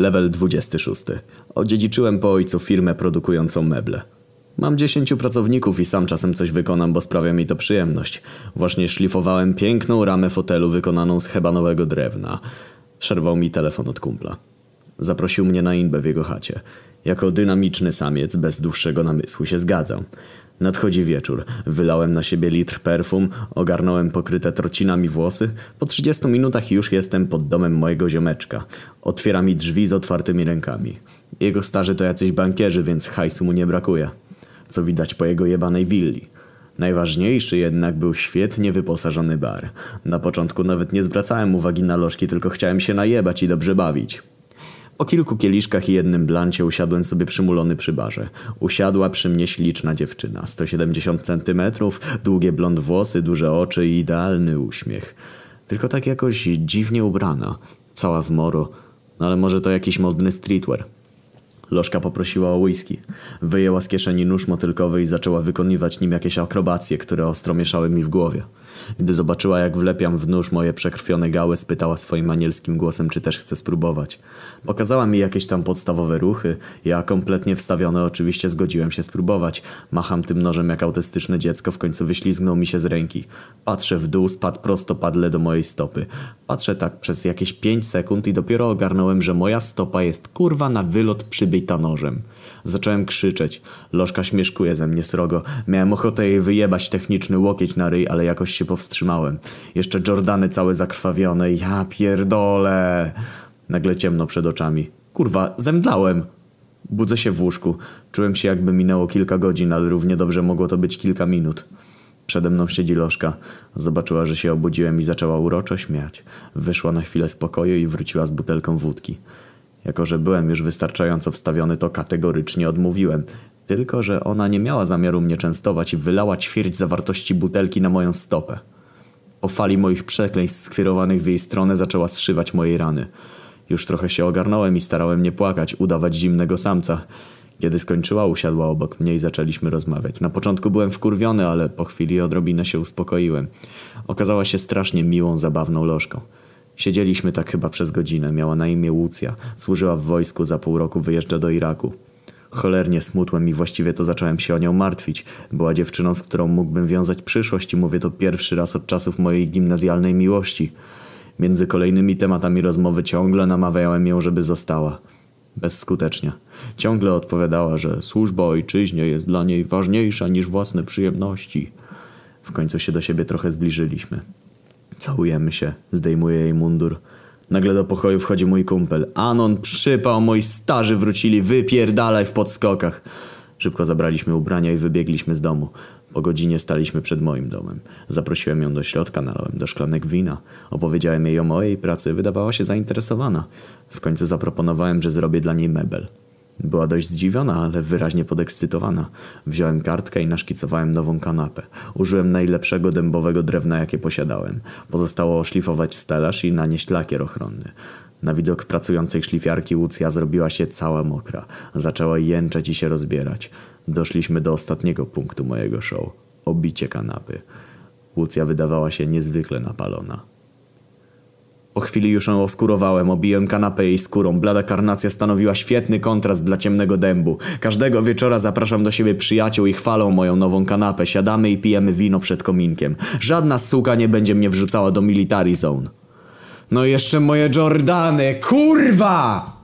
Level 26. Odziedziczyłem po ojcu firmę produkującą meble. Mam 10 pracowników i sam czasem coś wykonam, bo sprawia mi to przyjemność. Właśnie szlifowałem piękną ramę fotelu wykonaną z hebanowego drewna. Przerwał mi telefon od kumpla. Zaprosił mnie na inbę w jego chacie. Jako dynamiczny samiec bez dłuższego namysłu się zgadzam. Nadchodzi wieczór. Wylałem na siebie litr perfum, ogarnąłem pokryte trocinami włosy. Po 30 minutach już jestem pod domem mojego ziomeczka. Otwiera mi drzwi z otwartymi rękami. Jego starzy to jacyś bankierzy, więc hajsu mu nie brakuje. Co widać po jego jebanej willi. Najważniejszy jednak był świetnie wyposażony bar. Na początku nawet nie zwracałem uwagi na lożki, tylko chciałem się najebać i dobrze bawić. Po kilku kieliszkach i jednym blancie usiadłem sobie przymulony przy barze. Usiadła przy mnie śliczna dziewczyna. 170 centymetrów, długie blond włosy, duże oczy i idealny uśmiech. Tylko tak jakoś dziwnie ubrana. Cała w moro. No ale może to jakiś modny streetwear. Lożka poprosiła o whisky. Wyjęła z kieszeni nóż motylkowy i zaczęła wykonywać nim jakieś akrobacje, które ostro mieszały mi w głowie. Gdy zobaczyła, jak wlepiam w nóż moje przekrwione gały, spytała swoim anielskim głosem, czy też chce spróbować. Pokazała mi jakieś tam podstawowe ruchy. Ja, kompletnie wstawiony, oczywiście zgodziłem się spróbować. Macham tym nożem jak autystyczne dziecko, w końcu wyślizgnął mi się z ręki. Patrzę w dół, spadł prosto padle do mojej stopy. Patrzę tak przez jakieś 5 sekund i dopiero ogarnąłem, że moja stopa jest kurwa na wylot przybyta nożem. Zacząłem krzyczeć. Lożka śmieszkuje ze mnie srogo. Miałem ochotę jej wyjebać techniczny łokieć na ryj, ale jakoś się powstrzymałem. Jeszcze Jordany całe zakrwawione. Ja pierdolę. Nagle ciemno przed oczami. Kurwa, zemdlałem. Budzę się w łóżku. Czułem się jakby minęło kilka godzin, ale równie dobrze mogło to być kilka minut. Przede mną siedzi Lożka. Zobaczyła, że się obudziłem i zaczęła uroczo śmiać. Wyszła na chwilę z pokoju i wróciła z butelką wódki. Jako, że byłem już wystarczająco wstawiony, to kategorycznie odmówiłem. Tylko, że ona nie miała zamiaru mnie częstować i wylała ćwierć zawartości butelki na moją stopę. Po fali moich przekleństw skierowanych w jej stronę zaczęła zszywać moje rany. Już trochę się ogarnąłem i starałem nie płakać, udawać zimnego samca. Kiedy skończyła, usiadła obok mnie i zaczęliśmy rozmawiać. Na początku byłem wkurwiony, ale po chwili odrobinę się uspokoiłem. Okazała się strasznie miłą, zabawną lożką. Siedzieliśmy tak chyba przez godzinę. Miała na imię Łucja. Służyła w wojsku, za pół roku wyjeżdża do Iraku. Cholernie smutłem i właściwie to zacząłem się o nią martwić. Była dziewczyną, z którą mógłbym wiązać przyszłość i mówię to pierwszy raz od czasów mojej gimnazjalnej miłości. Między kolejnymi tematami rozmowy ciągle namawiałem ją, żeby została. Bezskutecznie. Ciągle odpowiadała, że służba ojczyźnie jest dla niej ważniejsza niż własne przyjemności. W końcu się do siebie trochę zbliżyliśmy. Całujemy się, zdejmuję jej mundur. Nagle do pokoju wchodzi mój kumpel. Anon, przypał, moi starzy wrócili, wypierdalaj w podskokach. Szybko zabraliśmy ubrania i wybiegliśmy z domu. Po godzinie staliśmy przed moim domem. Zaprosiłem ją do środka, nalałem do szklanek wina. Opowiedziałem jej o mojej pracy, wydawała się zainteresowana. W końcu zaproponowałem, że zrobię dla niej mebel. Była dość zdziwiona, ale wyraźnie podekscytowana. Wziąłem kartkę i naszkicowałem nową kanapę. Użyłem najlepszego dębowego drewna, jakie posiadałem. Pozostało oszlifować stelaż i nanieść lakier ochronny. Na widok pracującej szlifiarki Łucja zrobiła się cała mokra. Zaczęła jęczeć i się rozbierać. Doszliśmy do ostatniego punktu mojego show. Obicie kanapy. Łucja wydawała się niezwykle napalona. Po chwili już ją oskurowałem, obiłem kanapę jej skórą. Blada karnacja stanowiła świetny kontrast dla ciemnego dębu. Każdego wieczora zapraszam do siebie przyjaciół i chwalą moją nową kanapę. Siadamy i pijemy wino przed kominkiem. Żadna suka nie będzie mnie wrzucała do military zone. No jeszcze moje Jordany, kurwa!